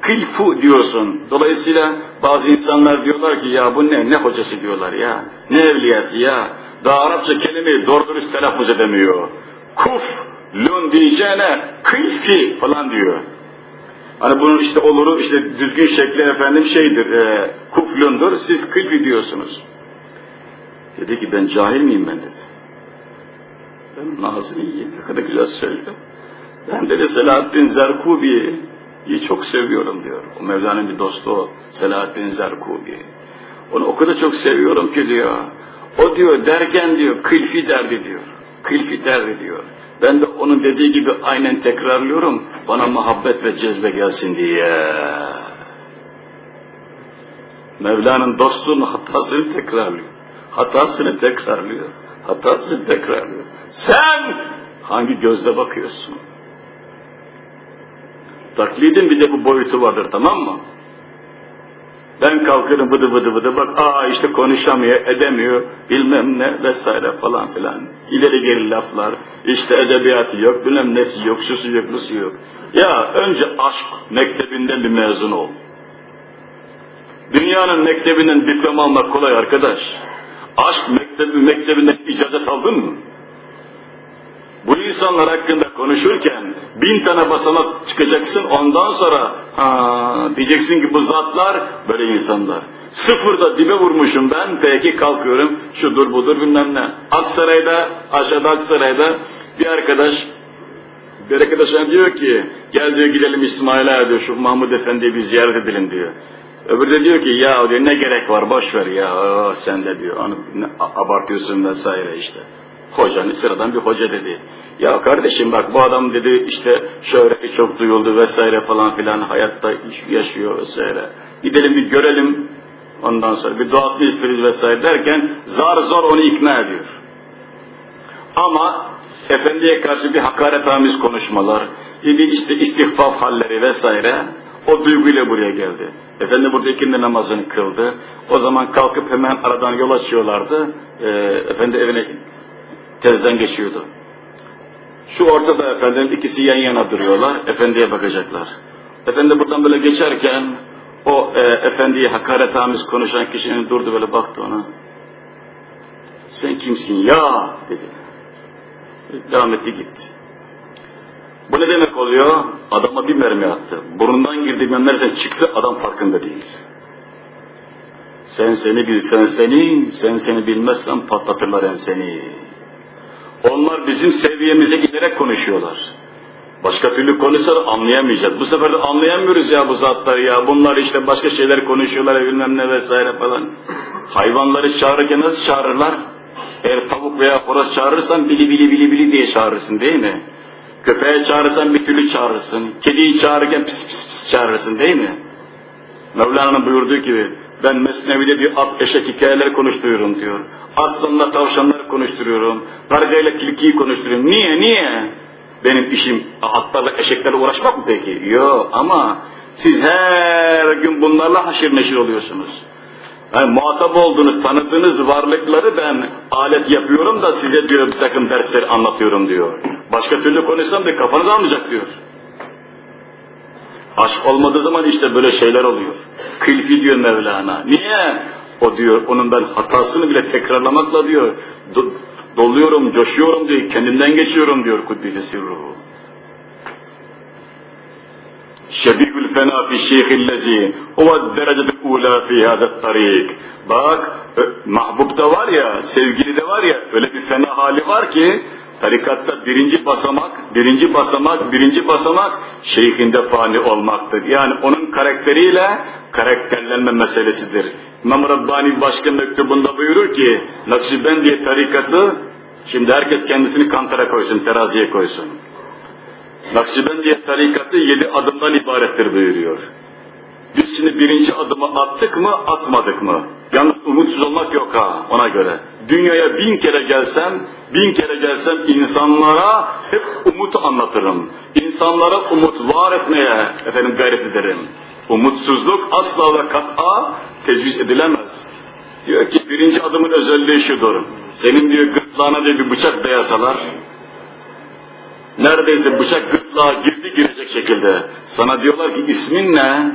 Speaker 2: kılfu diyorsun. Dolayısıyla bazı insanlar diyorlar ki ya bu ne ne hocası diyorlar ya. Ne evliyası ya. Daha Arapça kelimeyi doğru dürüst telaffuz edemiyor. Kuflun diyeceğine kılfi falan diyor. Hani bunun işte oluru işte düzgün şekli efendim şeydir e, kuflundur siz kılfi diyorsunuz. Dedi ki ben cahil miyim ben dedi. Ben Nazım iyi, ne kadar güzel söylüyor. Ben dedi Selahaddin Zerkubi'yi çok seviyorum diyor. O Mevla'nın bir dostu o, Selahaddin Zerkubi. Onu o kadar çok seviyorum ki diyor. O diyor derken diyor kılfi derdi diyor. Kılfi derdi diyor. Ben de onun dediği gibi aynen tekrarlıyorum. Bana muhabbet ve cezbe gelsin diye. Mevla'nın dostluğunun hatasını tekrarlıyor. Hatasını tekrarlıyor. Hatasını tekrarlıyor. Sen hangi gözle bakıyorsun? Taklidin bir de bu boyutu vardır tamam mı? Ben kalkarım bıdı bıdı bıdı bak aa işte konuşamıyor edemiyor bilmem ne vesaire falan filan. İleri geri laflar işte edebiyatı yok bilmem nesi yok şusu yok busu yok. Ya önce aşk mektebinden bir mezun ol. Dünyanın mektebinden diploma almak kolay arkadaş. Aşk mektebi, mektebinden icazet aldın mı? Bu insanlar hakkında konuşurken bin tane basamak çıkacaksın ondan sonra diyeceksin ki bu zatlar böyle insanlar. Sıfırda dibe vurmuşum ben peki kalkıyorum şudur budur bilmem ne. Aksaray'da aşağıda Aksaray'da bir arkadaş Bir arkadaşına diyor ki, gel diyor gidelim İsmail'e diyor, şu Mahmud Efendi'yi bir ziyaret edelim diyor. Öbürü de diyor ki, ya diyor ne gerek var, boş ya, o, sen de diyor, onu abartıyorsun vesaire işte. Hocanın sıradan bir hoca dedi. Ya kardeşim bak bu adam dedi işte şöhreti çok duyuldu vesaire falan filan hayatta yaşıyor vesaire. Gidelim bir görelim ondan sonra bir duasını isteriz vesaire derken zar zor onu ikna ediyor. Ama efendiye karşı bir hakaretamiz konuşmalar, bir işte istihfaf halleri vesaire o duyguyla buraya geldi. Efendi burada ikindi namazını kıldı. O zaman kalkıp hemen aradan yol açıyorlardı. Ee, efendi evine tezden geçiyordu. Şu ortada efendim ikisi yan yana duruyorlar. Efendiye bakacaklar. Efendi buradan böyle geçerken o e, efendiye hakaretamiz konuşan kişinin durdu böyle baktı ona. Sen kimsin ya dedi. Devam etti gitti. Bu ne demek oluyor? Adama bir mermi attı. Burnundan girdi nereden çıktı adam farkında değil. Sen seni bilsen seni, sen seni bilmezsen patlatırlar en seni. Onlar bizim seviyemize giderek konuşuyorlar. Başka türlü konuşsalar anlayamayacağız. Bu sefer de anlayamıyoruz ya bu zatları ya. Bunlar işte başka şeyler konuşuyorlar bilmem ne vesaire falan. Hayvanları çağırırken nasıl çağırırlar? Eğer tavuk veya horoz çağırırsan bili bili bili bili diye çağırırsın değil mi? Köpeğe çağırırsan bir türlü çağırırsın. Kediyi çağırırken pis pis pis çağırırsın değil mi? Mevlana'nın buyurduğu gibi ben Mesnevi'de bir at eşek hikayeler konuşturuyorum diyor. Aslanla tavşanları konuşturuyorum. Kargayla tilkiyi konuşturuyorum. Niye? Niye? Benim işim atlarla eşeklerle uğraşmak mı peki? Yok ama siz her gün bunlarla haşir neşir oluyorsunuz. Yani muhatap olduğunuz, tanıdığınız varlıkları ben alet yapıyorum da size diyor bir takım dersleri anlatıyorum diyor. Başka türlü konuşsam da kafanız almayacak diyor. Aşk olmadığı zaman işte böyle şeyler oluyor. Kılfi diyor Mevlana. Niye? O diyor, onun ben hatasını bile tekrarlamakla diyor, do, doluyorum, coşuyorum diyor, kendimden geçiyorum diyor Kuddise Sirruhu. Şebihül fena fi şeyhillezi huve derecede ula fi hâdet tarik. Bak, mahbubda var ya, sevgili de var ya, öyle bir fena hali var ki, tarikatta birinci basamak, birinci basamak, birinci basamak şeyhinde fani olmaktır. Yani onun karakteriyle karakterlenme meselesidir. İmam Rabbani başka mektubunda buyurur ki, Nakşibendiye tarikatı, şimdi herkes kendisini kantara koysun, teraziye koysun. Nakşibendiye tarikatı yedi adımdan ibarettir buyuruyor. Biz şimdi birinci adımı attık mı, atmadık mı? Yalnız umutsuz olmak yok ha, ona göre. Dünyaya bin kere gelsem, bin kere gelsem insanlara hep umut anlatırım. İnsanlara umut var etmeye efendim gayret ederim. Umutsuzluk asla ve kat'a tecviz edilemez. Diyor ki birinci adımın özelliği şudur. Senin diyor gırtlağına diyor bir bıçak dayasalar, neredeyse bıçak gırtlağa girdi girecek şekilde. Sana diyorlar ki ismin ne?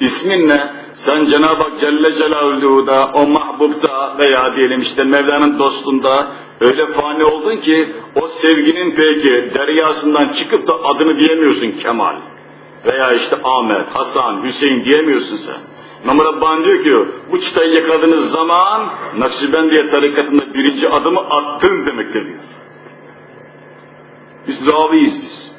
Speaker 2: İsmin ne? Sen Cenab-ı Hak Celle Celaluhu'da, o mahbubda veya diyelim işte Mevla'nın dostunda öyle fani oldun ki o sevginin peki deryasından çıkıp da adını diyemiyorsun Kemal. Veya işte Ahmet, Hasan, Hüseyin diyemiyorsun sen. İmam Rabbani diyor ki bu çıtayı yakaladığınız zaman Nakşibendiye tarikatında birinci adımı attın demektir diyor. Biz raviyiz biz.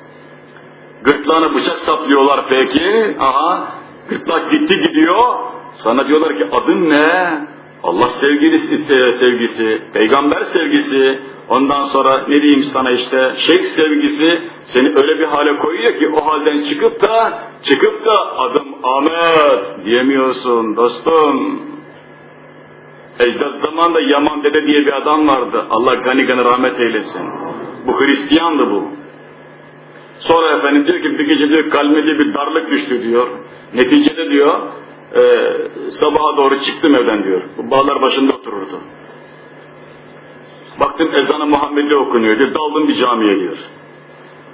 Speaker 2: Gırtlağına bıçak saplıyorlar peki. Aha gırtlak gitti gidiyor. Sana diyorlar ki adın ne? Allah sevgilisi, sevgisi, peygamber sevgisi, ondan sonra ne diyeyim sana işte şeyh sevgisi seni öyle bir hale koyuyor ki o halden çıkıp da çıkıp da adım Ahmet diyemiyorsun dostum. Ecdat zamanında Yaman Dede diye bir adam vardı. Allah gani gani rahmet eylesin. Bu Hristiyandı bu. Sonra efendim diyor ki bir gece diyor kalbime diye bir darlık düştü diyor. Neticede diyor e, sabaha doğru çıktım evden diyor. Bu bağlar başında otururdu. Baktım ezanı Muhammed'le okunuyor diyor. Daldım bir camiye diyor.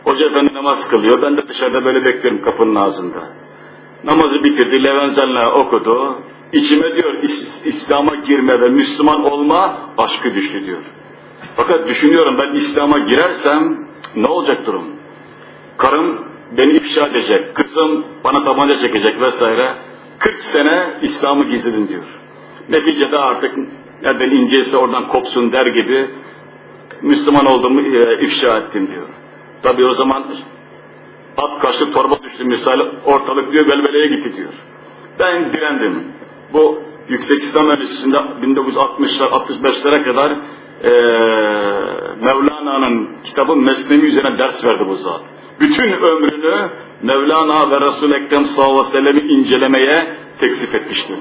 Speaker 2: Hoca efendi namaz kılıyor. Ben de dışarıda böyle bekliyorum kapının ağzında. Namazı bitirdi. Levenzel'le okudu. İçime diyor İs İslam'a girme ve Müslüman olma aşkı düştü diyor. Fakat düşünüyorum ben İslam'a girersem ne olacak durum? Karım beni ifşa edecek, kızım bana tabanca çekecek vesaire. 40 sene İslam'ı gizledim diyor. Neticede artık nereden inceyse oradan kopsun der gibi Müslüman olduğumu e, ifşa ettim diyor. Tabi o zaman at kaçtı torba düştü misal ortalık diyor belbeleye gitti diyor. Ben direndim. Bu Yüksek İslam Enstitüsü'nde 1960'lar 65'lere kadar ee, Mevlana'nın kitabı Mesnevi üzerine ders verdi bu zat. Bütün ömrünü Mevlana ve Resul-i Ekrem sallallahu aleyhi ve sellem'i incelemeye teksif etmiştir.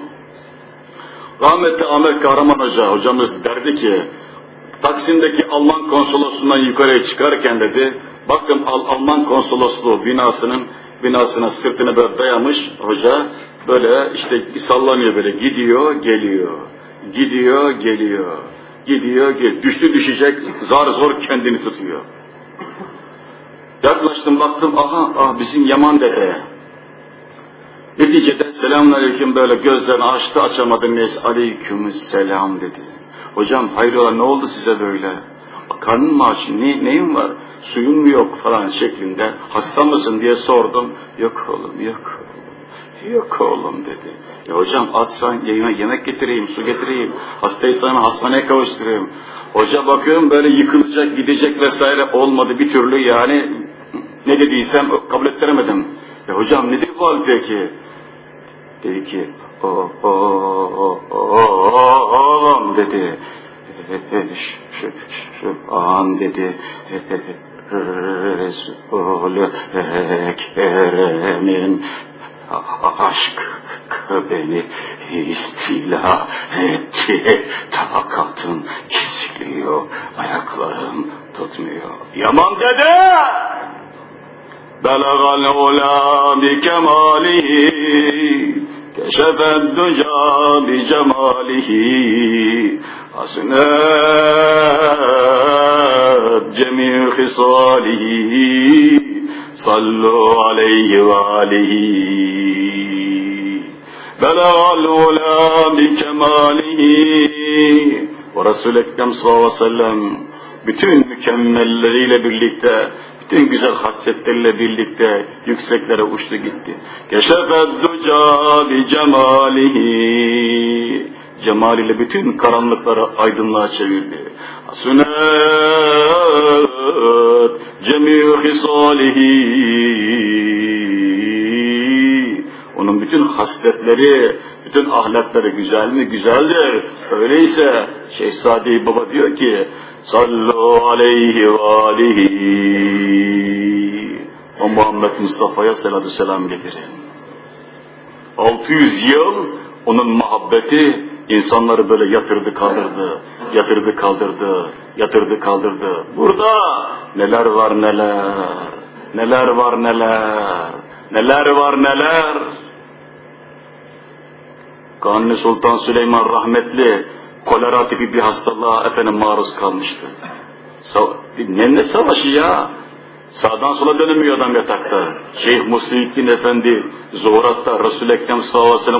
Speaker 2: Rahmetli Ahmet Kahraman Hoca, hocamız derdi ki, Taksim'deki Alman konsolosundan yukarıya çıkarken dedi, bakın Al Alman konsolosluğu binasının binasına sırtını böyle dayamış hoca, böyle işte sallanıyor böyle, gidiyor, geliyor, gidiyor, geliyor, gidiyor, geliyor, düştü düşecek, zar zor kendini tutuyor. Yaklaştım baktım, aha, ah bizim Yaman dede, Neticede selamünaleyküm böyle gözlerini açtı açamadı neyse aleykümselam dedi. Hocam hayrola ne oldu size böyle? Karnın mı aç? Ne, neyin var? Suyun mu yok falan şeklinde. Hasta mısın diye sordum. Yok oğlum yok. Yok oğlum dedi. Ya hocam atsan yemek, yemek getireyim, su getireyim. Hastaysan hastaneye kavuşturayım. Hoca bakıyorum böyle yıkılacak, gidecek vesaire olmadı bir türlü yani ne dediysem kabul ettiremedim. Ya hocam nedir bu hal peki? Dedi ki, o, o, o, o, oğlum dedi. Şu, şu an dedi. Resul-i Ekrem'in aşk beni istila etti. Takatım kesiliyor, ayaklarım tutmuyor. Yaman dede! بلغ العلا بكماله كشف الدجى بجماله حسنات جميع خصاله صلوا عليه وآله بلغ العلا بكماله ورسول Ekrem sallallahu aleyhi ve sellem bütün mükemmelleriyle birlikte bütün güzel hasletleriyle birlikte yükseklere uçtu gitti. Keşefed bi cemalihi cemaliyle bütün karanlıkları aydınlığa çevirdi. Sunet cemî hisalihi onun bütün hasletleri, bütün ahlakları güzel mi? Güzeldir. Öyleyse Şehzade Baba diyor ki sallu aleyhi ve alihi o Muhammed Mustafa'ya selatü selam getirin. 600 yıl onun muhabbeti insanları böyle yatırdı kaldırdı, yatırdı kaldırdı, yatırdı kaldırdı. Burada neler var neler, neler var neler, neler var neler. Kanuni Sultan Süleyman rahmetli kolera tipi bir hastalığa efendim maruz kalmıştı. Ne ne savaşı ya? Sağdan sola dönemiyor adam yatakta. Şeyh Muhyiddin Efendi Zuhurat'ta Resul-i Ekrem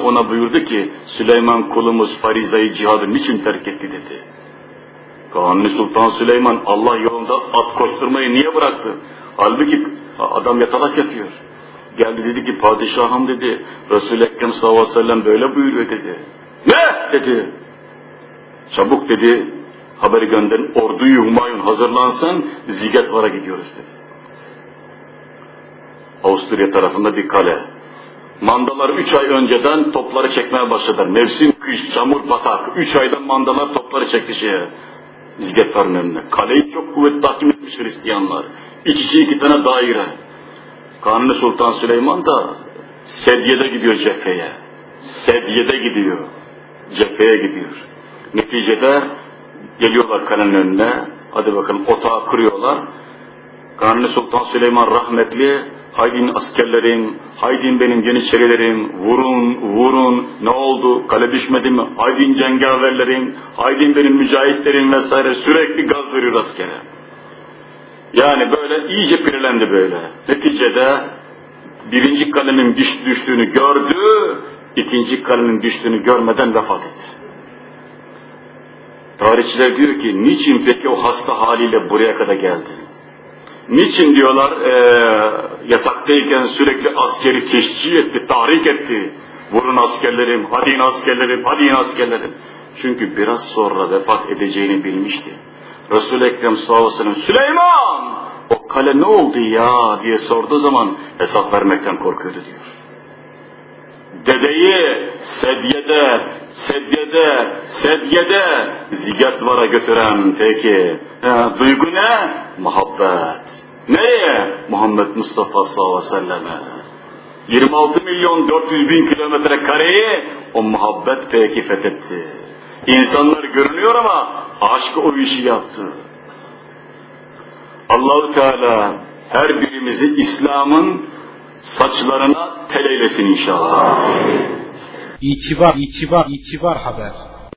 Speaker 2: ona buyurdu ki Süleyman kulumuz farizayı cihadı niçin terk etti dedi. Kanuni Sultan Süleyman Allah yolunda at koşturmayı niye bıraktı? Halbuki adam yatalak yatıyor. Geldi dedi ki padişahım dedi Resul-i Ekrem sallallahu aleyhi ve böyle buyuruyor dedi. Ne? dedi. Çabuk dedi haberi gönderin orduyu Humayun hazırlansın Zigetvar'a gidiyoruz dedi. Avusturya tarafında bir kale. Mandalar üç ay önceden topları çekmeye başladılar. Mevsim, kış, çamur, batak. Üç aydan mandalar topları çekti şeye. İzgetvar'ın önüne. Kaleyi çok kuvvetli tahkim etmiş Hristiyanlar. İç içe iki tane daire. Kanuni Sultan Süleyman da Sedye'de gidiyor cepheye. Sedye'de gidiyor. Cepheye gidiyor. Neticede geliyorlar kalenin önüne. Hadi bakalım otağı kırıyorlar. Kanuni Sultan Süleyman rahmetli Haydin askerlerim, haydin benim yeniçerilerim, vurun, vurun, ne oldu, kale düşmedi mi? Haydin cengaverlerim, haydin benim mücahitlerim vesaire sürekli gaz veriyor askere. Yani böyle iyice pirelendi böyle. Neticede birinci kalenin düş, düştüğünü gördü, ikinci kalenin düştüğünü görmeden vefat etti. Tarihçiler diyor ki, niçin peki o hasta haliyle buraya kadar geldi? Niçin diyorlar e, yataktayken sürekli askeri teşcih etti, tahrik etti. Vurun askerlerim, hadi in askerlerim, hadi in askerlerim. Çünkü biraz sonra vefat edeceğini bilmişti. Resul-i Ekrem sallallahu Süleyman! o kale ne oldu ya diye sorduğu zaman hesap vermekten korkuyordu diyor. Dedeyi sedyede, sedyede, sedyede zigetvara götüren peki. Ha, duygu ne? Muhabbet. Nereye? Muhammed Mustafa sallallahu aleyhi ve selleme. 26 milyon 400 bin kilometre kareyi o muhabbet peki fethetti. İnsanlar görünüyor ama aşk o işi yaptı. Allahu Teala her birimizi İslam'ın saçlarına tel eylesin inşallah.
Speaker 1: İtibar, itibar, itibar haber.